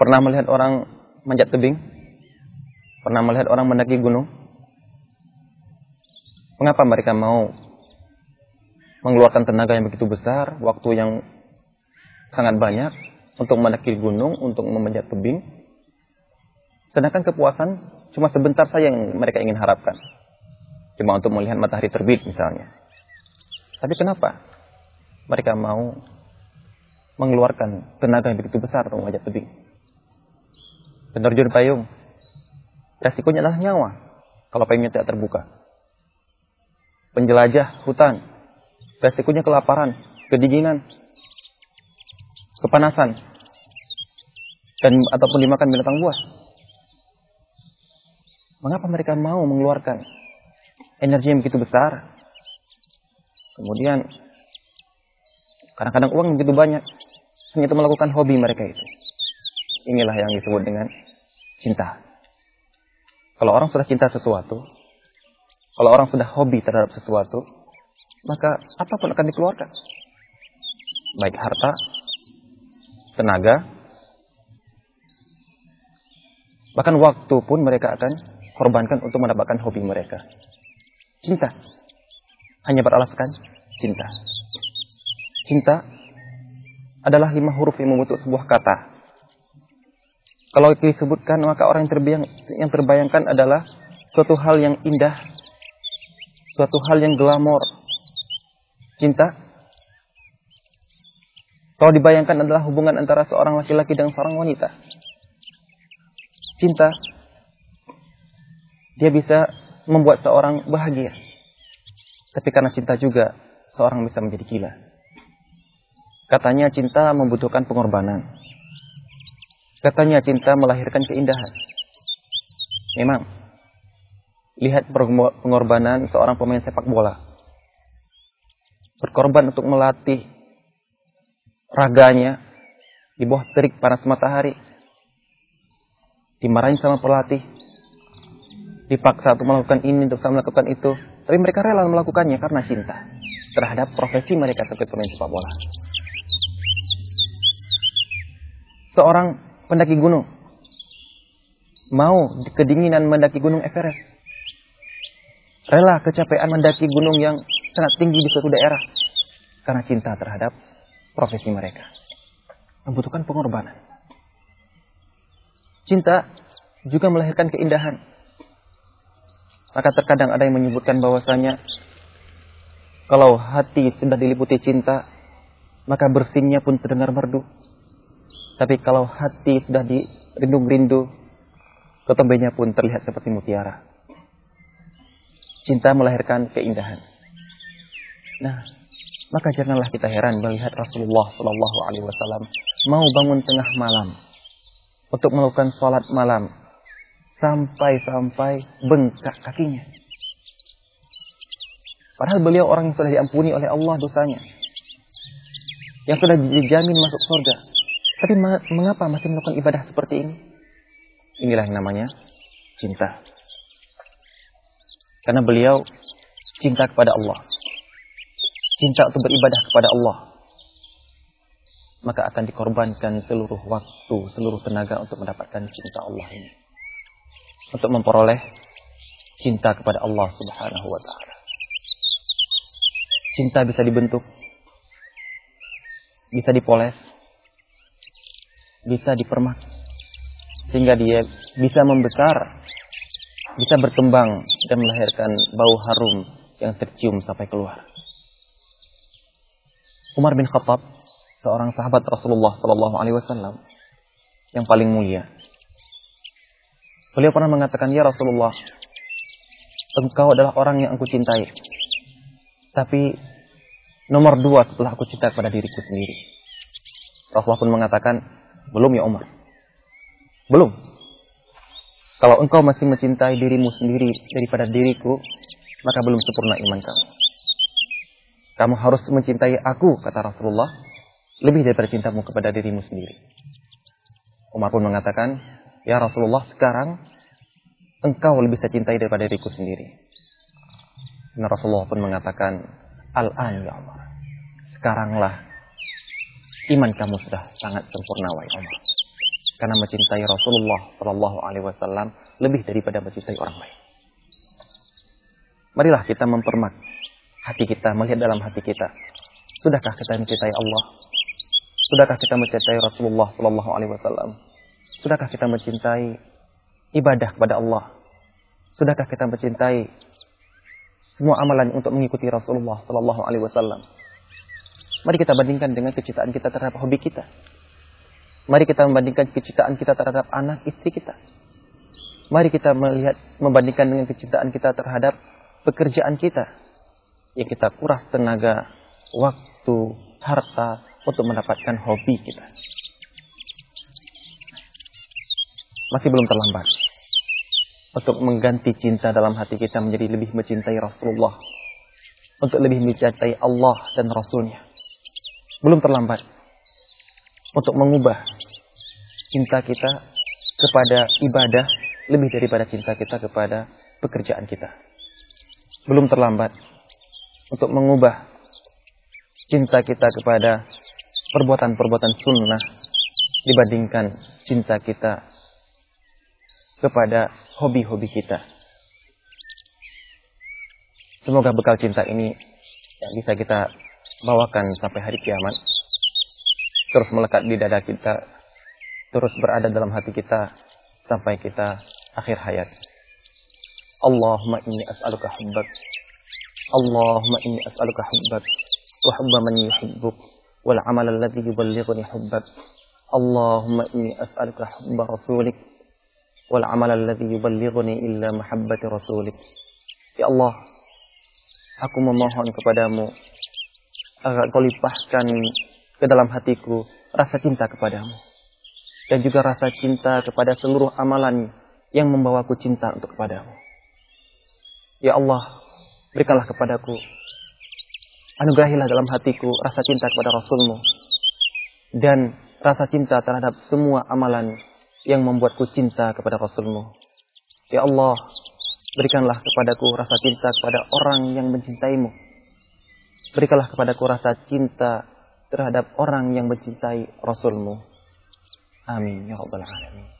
Pernah melihat orang manjat tebing? Pernah melihat orang mendaki gunung? Mengapa mereka mau mengeluarkan tenaga yang begitu besar, waktu yang sangat banyak untuk mendaki gunung, untuk memanjat tebing? Sedangkan kepuasan cuma sebentar saja yang mereka ingin harapkan. Cuma untuk melihat matahari terbit misalnya. Tapi kenapa mereka mau mengeluarkan tenaga yang begitu besar untuk memanjat tebing? Penerjun payung, resikonya adalah nyawa kalau payungnya tidak terbuka. Penjelajah hutan, resikonya kelaparan, kedinginan, kepanasan, dan ataupun dimakan binatang buas. Mengapa mereka mau mengeluarkan energi yang begitu besar? Kemudian kadang-kadang uang begitu banyak hanya untuk melakukan hobi mereka itu. Inilah yang disebut dengan cinta. Kalau orang sudah cinta sesuatu, kalau orang sudah hobi terhadap sesuatu, maka apa pun akan dikeluarkan. Baik harta, tenaga, bahkan waktu pun mereka akan korbankan untuk mendapatkan hobi mereka. Cinta. Hanya beralaskan cinta. Cinta adalah lima huruf yang membentuk sebuah kata. Kalau disebutkan maka orang yang terbayang, yang terbayangkan adalah suatu hal yang indah, suatu hal yang glamor. Cinta. Kalau dibayangkan adalah hubungan antara seorang laki-laki dan seorang wanita. Cinta. Dia bisa membuat seorang bahagia. Tapi karena cinta juga, seorang bisa menjadi gila. Katanya cinta membutuhkan pengorbanan. Katanya cinta melahirkan keindahan. Memang. Lihat pengorbanan seorang pemain sepak bola. Berkorban untuk melatih raganya di bawah terik panas matahari. Dimarahin sama pelatih. Dipaksa untuk melakukan ini, untuk melakukan itu. Tapi mereka rela melakukannya karena cinta terhadap profesi mereka sebagai pemain sepak bola. Seorang pendaki gunung. Mau kedinginan mendaki gunung Everest. Rela kecapean mendaki gunung yang sangat tinggi di suatu daerah. Karena cinta terhadap profesi mereka. Membutuhkan pengorbanan. Cinta juga melahirkan keindahan. Maka terkadang ada yang menyebutkan bahwasanya kalau hati sudah diliputi cinta, maka bersihnya pun terdengar merdu. Tapi kalau hati sudah dirindu-rindu, ketembenya pun terlihat seperti mutiara. Cinta melahirkan keindahan. Nah, maka janganlah kita heran melihat Rasulullah Shallallahu Alaihi Wasallam mau bangun tengah malam untuk melakukan sholat malam sampai-sampai bengkak kakinya. Padahal beliau orang yang sudah diampuni oleh Allah dosanya. Yang sudah dijamin masuk surga. Tapi mengapa masih melakukan ibadah seperti ini? Inilah yang namanya cinta. Karena beliau cinta kepada Allah. Cinta untuk beribadah kepada Allah. Maka akan dikorbankan seluruh waktu, seluruh tenaga untuk mendapatkan cinta Allah ini. Untuk memperoleh cinta kepada Allah subhanahu wa ta'ala. Cinta bisa dibentuk. Bisa dipoles bisa dipermak sehingga dia bisa membesar, bisa berkembang dan melahirkan bau harum yang tercium sampai keluar. Umar bin Khattab, seorang sahabat Rasulullah Sallallahu Alaihi Wasallam yang paling mulia. Beliau pernah mengatakan, ya Rasulullah, engkau adalah orang yang aku cintai. Tapi nomor dua setelah aku cinta kepada diriku sendiri. Rasulullah pun mengatakan, belum ya Umar? Belum. Kalau engkau masih mencintai dirimu sendiri daripada diriku, maka belum sempurna iman kamu. Kamu harus mencintai aku, kata Rasulullah, lebih daripada cintamu kepada dirimu sendiri. Umar pun mengatakan, Ya Rasulullah, sekarang engkau lebih saya cintai daripada diriku sendiri. Dan Rasulullah pun mengatakan, Al-an ya Umar. Sekaranglah iman kamu sudah sangat sempurna wahai Umar. karena mencintai Rasulullah Shallallahu Alaihi Wasallam lebih daripada mencintai orang lain. Marilah kita mempermak hati kita, melihat dalam hati kita. Sudahkah kita mencintai Allah? Sudahkah kita mencintai Rasulullah Shallallahu Alaihi Wasallam? Sudahkah kita mencintai ibadah kepada Allah? Sudahkah kita mencintai semua amalan untuk mengikuti Rasulullah Shallallahu Alaihi Wasallam? Mari kita bandingkan dengan kecintaan kita terhadap hobi kita. Mari kita membandingkan kecintaan kita terhadap anak istri kita. Mari kita melihat membandingkan dengan kecintaan kita terhadap pekerjaan kita yang kita kuras tenaga, waktu, harta untuk mendapatkan hobi kita. Masih belum terlambat untuk mengganti cinta dalam hati kita menjadi lebih mencintai Rasulullah, untuk lebih mencintai Allah dan Rasulnya. Belum terlambat untuk mengubah cinta kita kepada ibadah lebih daripada cinta kita kepada pekerjaan kita. Belum terlambat untuk mengubah cinta kita kepada perbuatan-perbuatan sunnah dibandingkan cinta kita kepada hobi-hobi kita. Semoga bekal cinta ini yang bisa kita bawakan sampai hari kiamat terus melekat di dada kita, terus berada dalam hati kita sampai kita akhir hayat. Allahumma inni as'aluka hubbak. Allahumma inni as'aluka hubbak wa hubba man yuhibbuk wal amal alladhi yuballighuni hubbak. Allahumma inni as'aluka hubba rasulik wal amal alladhi yuballighuni illa mahabbati rasulik. Ya Allah, aku memohon kepadamu agar kau limpahkan ke dalam hatiku rasa cinta kepadamu. Dan juga rasa cinta kepada seluruh amalan yang membawaku cinta untuk kepadamu. Ya Allah, berikanlah kepadaku, anugerahilah dalam hatiku rasa cinta kepada Rasulmu. Dan rasa cinta terhadap semua amalan yang membuatku cinta kepada Rasulmu. Ya Allah, berikanlah kepadaku rasa cinta kepada orang yang mencintaimu. Berikanlah kepadaku rasa cinta terhadap orang yang mencintai Rasulmu. Amin ya Rabbal Alamin.